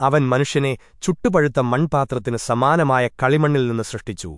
അവൻ മനുഷ്യനെ ചുട്ടുപഴുത്ത മൺപാത്രത്തിന് സമാനമായ കളിമണ്ണിൽ നിന്ന് സൃഷ്ടിച്ചു.